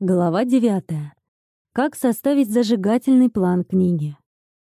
Глава 9. Как составить зажигательный план книги?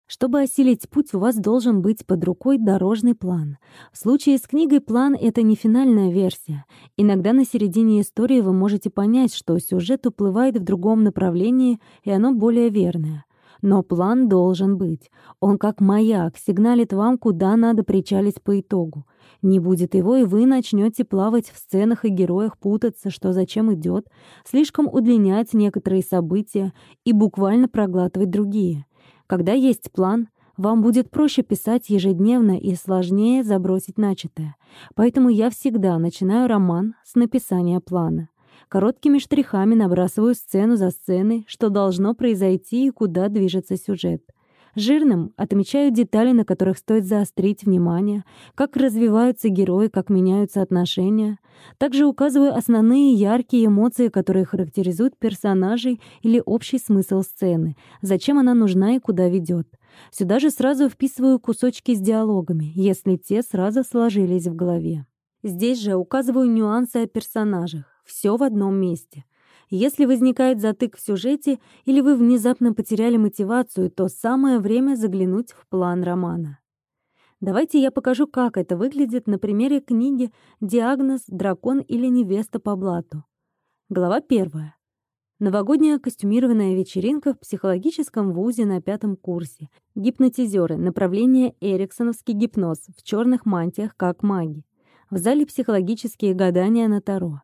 Чтобы осилить путь, у вас должен быть под рукой дорожный план. В случае с книгой план — это не финальная версия. Иногда на середине истории вы можете понять, что сюжет уплывает в другом направлении, и оно более верное. Но план должен быть. Он как маяк, сигналит вам, куда надо причалить по итогу. Не будет его, и вы начнете плавать в сценах и героях, путаться, что зачем идет, слишком удлинять некоторые события и буквально проглатывать другие. Когда есть план, вам будет проще писать ежедневно и сложнее забросить начатое. Поэтому я всегда начинаю роман с написания плана. Короткими штрихами набрасываю сцену за сценой, что должно произойти и куда движется сюжет. Жирным отмечаю детали, на которых стоит заострить внимание, как развиваются герои, как меняются отношения. Также указываю основные яркие эмоции, которые характеризуют персонажей или общий смысл сцены, зачем она нужна и куда ведет. Сюда же сразу вписываю кусочки с диалогами, если те сразу сложились в голове. Здесь же указываю нюансы о персонажах. Все в одном месте. Если возникает затык в сюжете или вы внезапно потеряли мотивацию, то самое время заглянуть в план романа. Давайте я покажу, как это выглядит на примере книги «Диагноз. Дракон или невеста по блату». Глава первая. Новогодняя костюмированная вечеринка в психологическом вузе на пятом курсе. Гипнотизеры. Направление Эриксоновский гипноз в черных мантиях, как маги. В зале психологические гадания на Таро.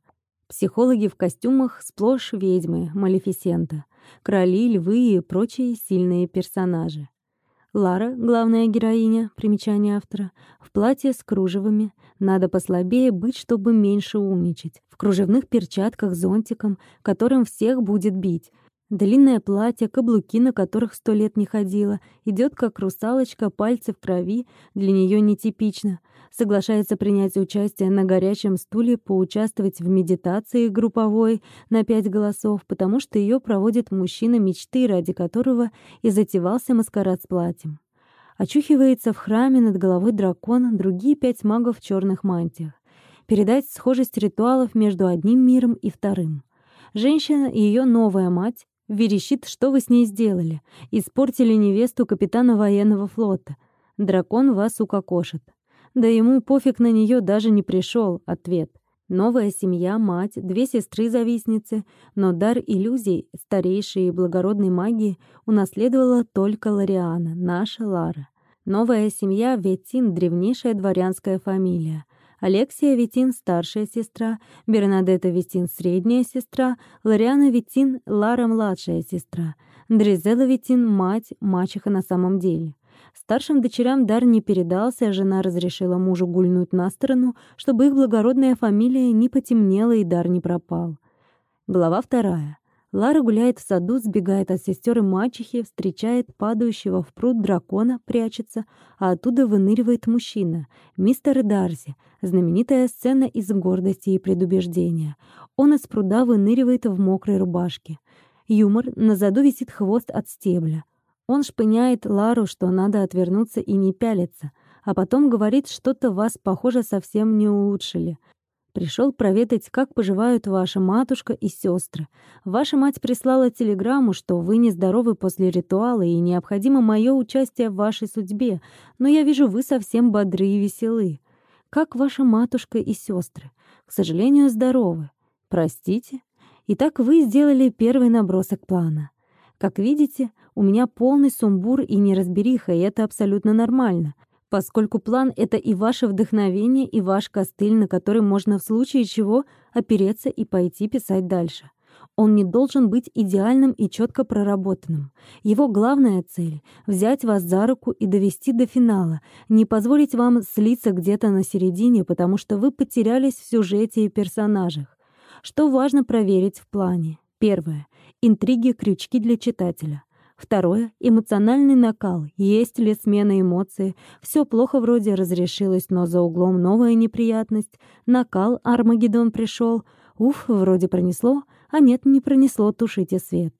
Психологи в костюмах сплошь ведьмы, малефисента, короли, львы и прочие сильные персонажи. Лара, главная героиня, примечание автора, в платье с кружевами, надо послабее быть, чтобы меньше умничать, в кружевных перчатках зонтиком, которым всех будет бить, Длинное платье, каблуки, на которых сто лет не ходила, идет как русалочка, пальцы в крови, для нее нетипично. Соглашается принять участие на горячем стуле, поучаствовать в медитации групповой на пять голосов, потому что ее проводит мужчина мечты, ради которого и затевался маскарад с платьем. Очухивается в храме над головой дракон, другие пять магов в черных мантиях. Передать схожесть ритуалов между одним миром и вторым. Женщина и ее новая мать Верещит, что вы с ней сделали? Испортили невесту капитана военного флота. Дракон вас укокошит. Да ему пофиг на нее даже не пришел. Ответ. Новая семья, мать, две сестры-завистницы, но дар иллюзий, старейшей и благородной магии, унаследовала только Лариана, наша Лара. Новая семья Ветин — древнейшая дворянская фамилия. Алексия Витин — старшая сестра, Бернадетта Витин — средняя сестра, Лариана Витин — Лара — младшая сестра, Дризела Витин — мать, мачеха на самом деле. Старшим дочерям дар не передался, а жена разрешила мужу гульнуть на сторону, чтобы их благородная фамилия не потемнела и дар не пропал. Глава вторая. Лара гуляет в саду, сбегает от сестер и мачехи, встречает падающего в пруд дракона, прячется, а оттуда выныривает мужчина, мистер Дарси, знаменитая сцена из гордости и предубеждения. Он из пруда выныривает в мокрой рубашке. Юмор, на заду висит хвост от стебля. Он шпыняет Лару, что надо отвернуться и не пялиться, а потом говорит, что-то вас, похоже, совсем не улучшили. Пришел проведать, как поживают ваша матушка и сестры. Ваша мать прислала телеграмму, что вы нездоровы после ритуала и необходимо мое участие в вашей судьбе, но я вижу, вы совсем бодры и веселы. Как ваша матушка и сестры? К сожалению, здоровы. Простите. Итак, вы сделали первый набросок плана. Как видите, у меня полный сумбур и неразбериха, и это абсолютно нормально поскольку план — это и ваше вдохновение, и ваш костыль, на который можно в случае чего опереться и пойти писать дальше. Он не должен быть идеальным и четко проработанным. Его главная цель — взять вас за руку и довести до финала, не позволить вам слиться где-то на середине, потому что вы потерялись в сюжете и персонажах. Что важно проверить в плане? Первое. Интриги, крючки для читателя. Второе — эмоциональный накал. Есть ли смена эмоций? Все плохо вроде разрешилось, но за углом новая неприятность. Накал, Армагеддон пришел. Уф, вроде пронесло, а нет, не пронесло, тушите свет.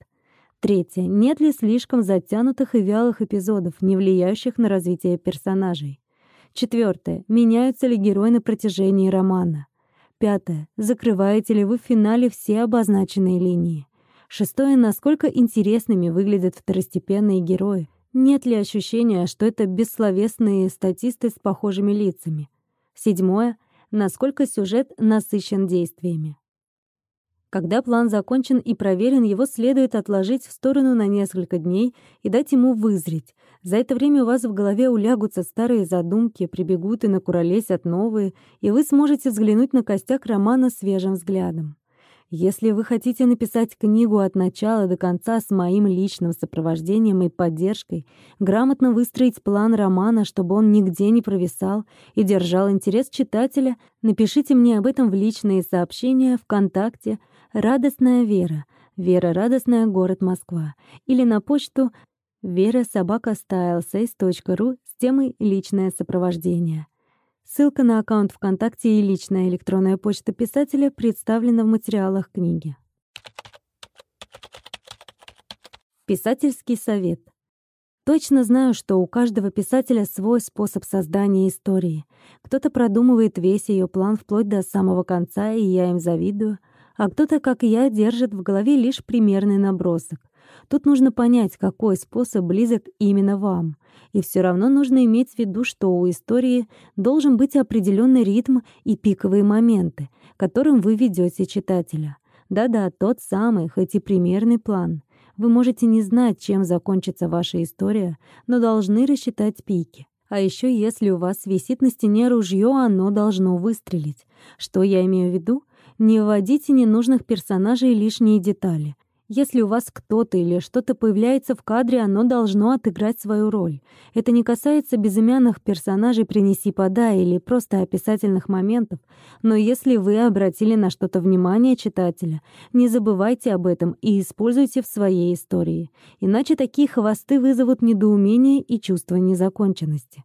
Третье. Нет ли слишком затянутых и вялых эпизодов, не влияющих на развитие персонажей? Четвертое. Меняются ли герои на протяжении романа? Пятое. Закрываете ли вы в финале все обозначенные линии? Шестое — насколько интересными выглядят второстепенные герои. Нет ли ощущения, что это бессловесные статисты с похожими лицами? Седьмое — насколько сюжет насыщен действиями. Когда план закончен и проверен, его следует отложить в сторону на несколько дней и дать ему вызреть. За это время у вас в голове улягутся старые задумки, прибегут и накуролесят новые, и вы сможете взглянуть на костяк романа свежим взглядом. Если вы хотите написать книгу от начала до конца с моим личным сопровождением и поддержкой, грамотно выстроить план романа, чтобы он нигде не провисал и держал интерес читателя, напишите мне об этом в личные сообщения ВКонтакте «Радостная Вера», Вера Радостная, город Москва, или на почту вера собака с темой «Личное сопровождение». Ссылка на аккаунт ВКонтакте и личная электронная почта писателя представлена в материалах книги. Писательский совет. Точно знаю, что у каждого писателя свой способ создания истории. Кто-то продумывает весь ее план вплоть до самого конца, и я им завидую, а кто-то, как я, держит в голове лишь примерный набросок. Тут нужно понять, какой способ близок именно вам. И все равно нужно иметь в виду, что у истории должен быть определенный ритм и пиковые моменты, которым вы ведете читателя. Да-да, тот самый, хоть и примерный план. Вы можете не знать, чем закончится ваша история, но должны рассчитать пики. А еще, если у вас висит на стене ружье, оно должно выстрелить. Что я имею в виду? Не вводите ненужных персонажей и лишние детали. Если у вас кто-то или что-то появляется в кадре, оно должно отыграть свою роль. Это не касается безымянных персонажей «принеси-подай» или просто описательных моментов. Но если вы обратили на что-то внимание читателя, не забывайте об этом и используйте в своей истории. Иначе такие хвосты вызовут недоумение и чувство незаконченности.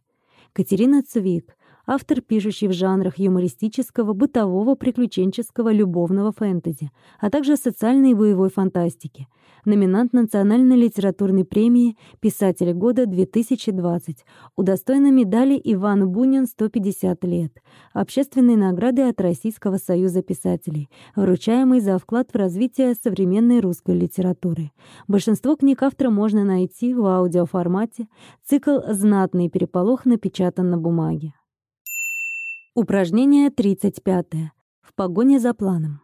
Катерина Цвик автор, пишущий в жанрах юмористического, бытового, приключенческого, любовного фэнтези, а также социальной и боевой фантастики. Номинант Национальной литературной премии «Писатель года 2020», удостоена медали Иван Бунин 150 лет, общественной награды от Российского союза писателей, вручаемой за вклад в развитие современной русской литературы. Большинство книг автора можно найти в аудиоформате. Цикл «Знатный переполох» напечатан на бумаге. Упражнение 35. В погоне за планом.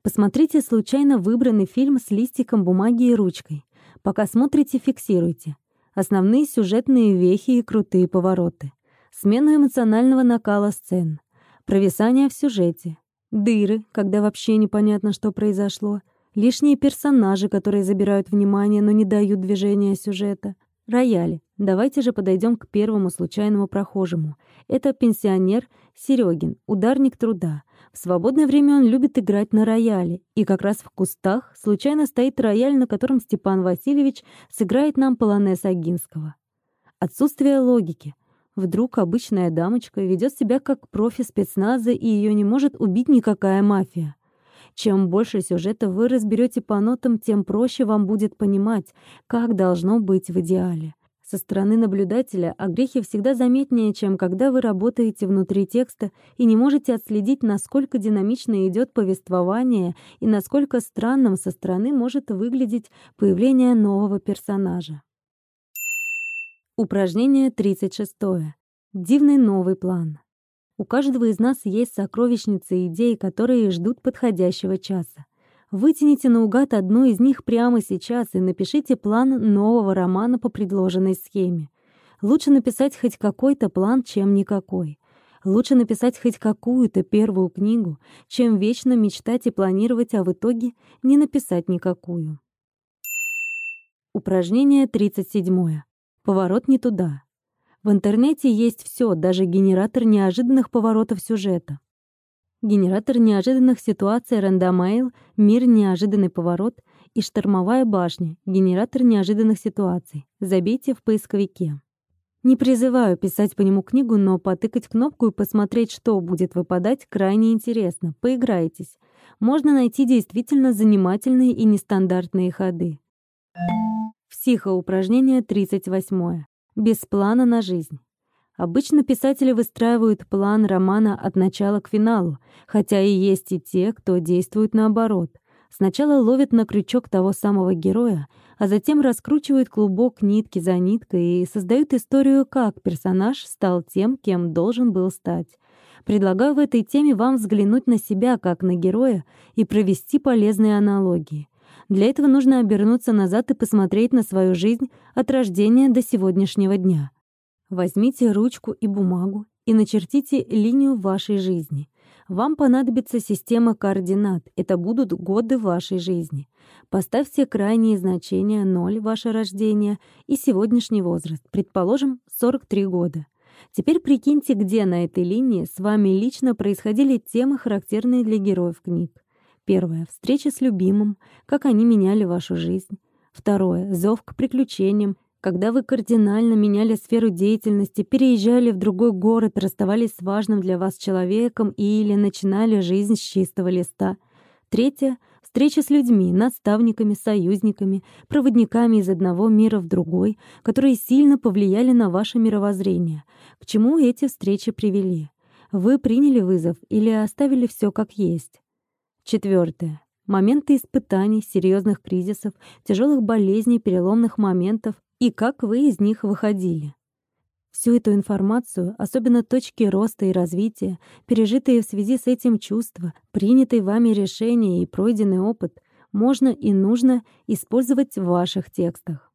Посмотрите случайно выбранный фильм с листиком бумаги и ручкой. Пока смотрите, фиксируйте. Основные сюжетные вехи и крутые повороты. Смену эмоционального накала сцен. Провисание в сюжете. Дыры, когда вообще непонятно, что произошло. Лишние персонажи, которые забирают внимание, но не дают движения сюжета. Рояли. Давайте же подойдем к первому случайному прохожему. Это пенсионер Серегин, ударник труда. В свободное время он любит играть на рояле. И как раз в кустах случайно стоит рояль, на котором Степан Васильевич сыграет нам полонез Агинского. Отсутствие логики. Вдруг обычная дамочка ведет себя как профи спецназа, и ее не может убить никакая мафия. Чем больше сюжета вы разберете по нотам, тем проще вам будет понимать, как должно быть в идеале. Со стороны наблюдателя огрехи всегда заметнее, чем когда вы работаете внутри текста и не можете отследить, насколько динамично идет повествование и насколько странным со стороны может выглядеть появление нового персонажа. Упражнение 36. Дивный новый план. У каждого из нас есть сокровищницы идей, которые ждут подходящего часа. Вытяните наугад одну из них прямо сейчас и напишите план нового романа по предложенной схеме. Лучше написать хоть какой-то план, чем никакой. Лучше написать хоть какую-то первую книгу, чем вечно мечтать и планировать, а в итоге не написать никакую. Упражнение 37. Поворот не туда. В интернете есть все, даже генератор неожиданных поворотов сюжета. Генератор неожиданных ситуаций Рандомейл, Мир неожиданный поворот и Штормовая башня, генератор неожиданных ситуаций. Забейте в поисковике. Не призываю писать по нему книгу, но потыкать кнопку и посмотреть, что будет выпадать, крайне интересно. Поиграйтесь. Можно найти действительно занимательные и нестандартные ходы. Психоупражнение 38 без плана на жизнь. Обычно писатели выстраивают план романа от начала к финалу, хотя и есть и те, кто действует наоборот. Сначала ловят на крючок того самого героя, а затем раскручивают клубок нитки за ниткой и создают историю, как персонаж стал тем, кем должен был стать. Предлагаю в этой теме вам взглянуть на себя как на героя и провести полезные аналогии. Для этого нужно обернуться назад и посмотреть на свою жизнь от рождения до сегодняшнего дня. Возьмите ручку и бумагу и начертите линию вашей жизни. Вам понадобится система координат. Это будут годы вашей жизни. Поставьте крайние значения 0 ваше рождение и сегодняшний возраст, предположим, 43 года. Теперь прикиньте, где на этой линии с вами лично происходили темы, характерные для героев книг. Первое. Встреча с любимым, как они меняли вашу жизнь. Второе. Зов к приключениям, когда вы кардинально меняли сферу деятельности, переезжали в другой город, расставались с важным для вас человеком или начинали жизнь с чистого листа. Третье — встреча с людьми, наставниками, союзниками, проводниками из одного мира в другой, которые сильно повлияли на ваше мировоззрение. К чему эти встречи привели? Вы приняли вызов или оставили все как есть? Четвертое. Моменты испытаний, серьезных кризисов, тяжелых болезней, переломных моментов, и как вы из них выходили. Всю эту информацию, особенно точки роста и развития, пережитые в связи с этим чувства, принятые вами решения и пройденный опыт, можно и нужно использовать в ваших текстах.